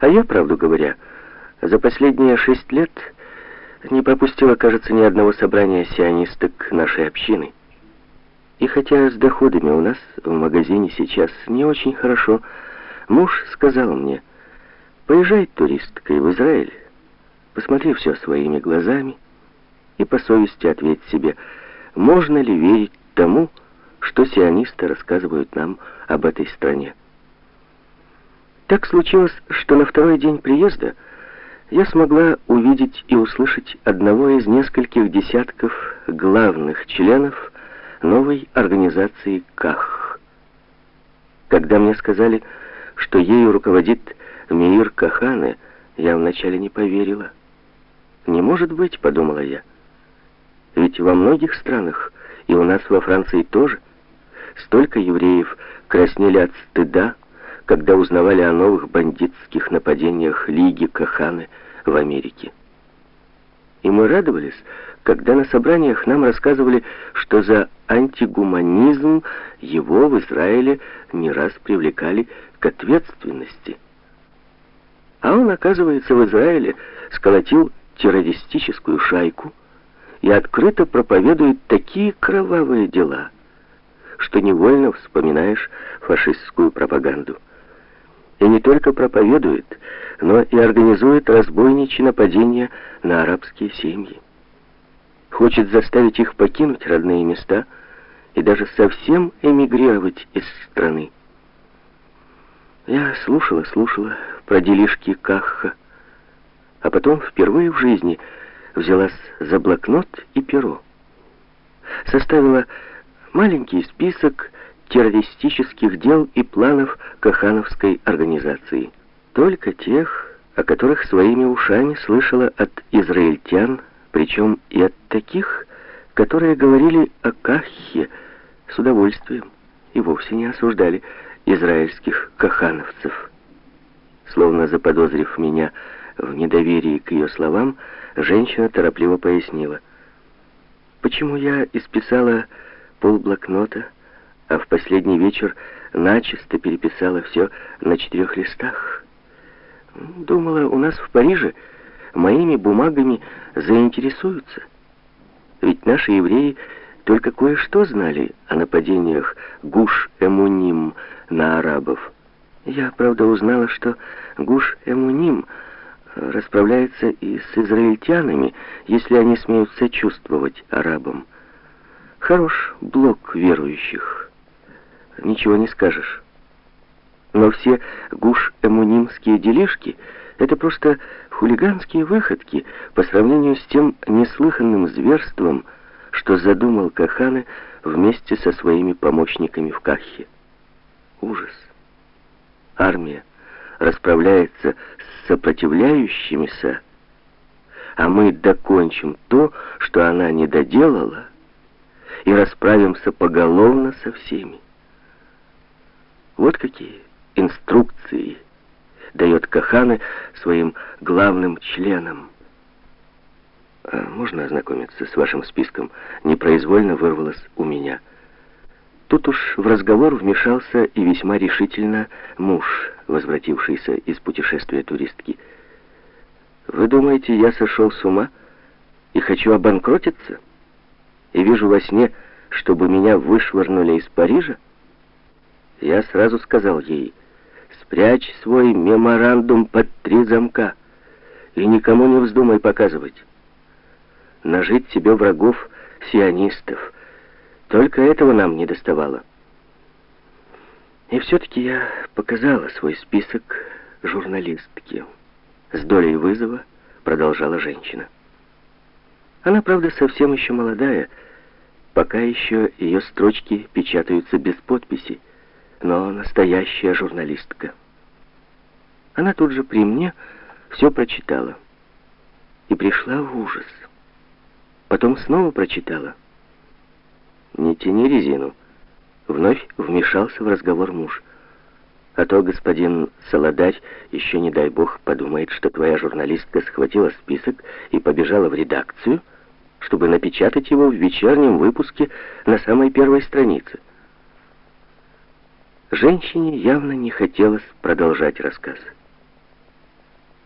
А я, правду говоря, за последние шесть лет не пропустила, кажется, ни одного собрания сионисток нашей общины. И хотя с доходами у нас в магазине сейчас не очень хорошо, муж сказал мне, поезжай туристкой в Израиль, посмотри все своими глазами и по совести ответь себе, можно ли верить тому, что сионисты рассказывают нам об этой стране. Так случилось, что на второй день приезда я смогла увидеть и услышать одного из нескольких десятков главных членов новой организации КАХ. Когда мне сказали, что ею руководит Меир Кахане, я вначале не поверила. «Не может быть», — подумала я. «Ведь во многих странах, и у нас во Франции тоже, столько евреев краснели от стыда, когда узнавали о новых бандитских нападениях Лиги Каханы в Америке. И мы радовались, когда на собраниях нам рассказывали, что за антигуманизм его в Израиле не раз привлекали к ответственности. А он, оказывается, в Израиле сколотил террористическую шайку и открыто проповедует такие кровавые дела, что невольно вспоминаешь фашистскую пропаганду и не только проповедует, но и организует разбойничьи нападения на арабские семьи. Хочет заставить их покинуть родные места и даже совсем эмигрировать из страны. Я слушала, слушала про делишки Кахха, а потом впервые в жизни взялась за блокнот и перо. Составила маленький список террористических дел и планов Кахановской организации. Только тех, о которых своими ушами слышала от израильтян, причем и от таких, которые говорили о Кахе с удовольствием и вовсе не осуждали израильских кахановцев. Словно заподозрив меня в недоверии к ее словам, женщина торопливо пояснила. Почему я исписала полблокнота, а в последний вечер начисто переписала все на четырех листах. Думала, у нас в Париже моими бумагами заинтересуются. Ведь наши евреи только кое-что знали о нападениях Гуш-Эмуним на арабов. Я, правда, узнала, что Гуш-Эмуним расправляется и с израильтянами, если они смеют сочувствовать арабам. Хорош блок верующих ничего не скажешь. Но все гуш-эмунимские делишки — это просто хулиганские выходки по сравнению с тем неслыханным зверством, что задумал Каханы вместе со своими помощниками в Кахе. Ужас. Армия расправляется с сопротивляющимися, а мы докончим то, что она не доделала, и расправимся поголовно со всеми. Вот какие инструкции дает Каханы своим главным членам. А можно ознакомиться с вашим списком? Непроизвольно вырвалось у меня. Тут уж в разговор вмешался и весьма решительно муж, возвратившийся из путешествия туристки. «Вы думаете, я сошел с ума и хочу обанкротиться? И вижу во сне, чтобы меня вышвырнули из Парижа?» Я сразу сказал ей, спрячь свой меморандум под три замка и никому не вздумай показывать. Нажить себе врагов сионистов. Только этого нам не доставало. И все-таки я показала свой список журналистке. С долей вызова продолжала женщина. Она, правда, совсем еще молодая, пока еще ее строчки печатаются без подписи но настоящая журналистка. Она тут же при мне все прочитала и пришла в ужас. Потом снова прочитала. «Не тяни резину», — вновь вмешался в разговор муж. «А то господин Солодарь еще, не дай бог, подумает, что твоя журналистка схватила список и побежала в редакцию, чтобы напечатать его в вечернем выпуске на самой первой странице». Женщине явно не хотелось продолжать рассказ.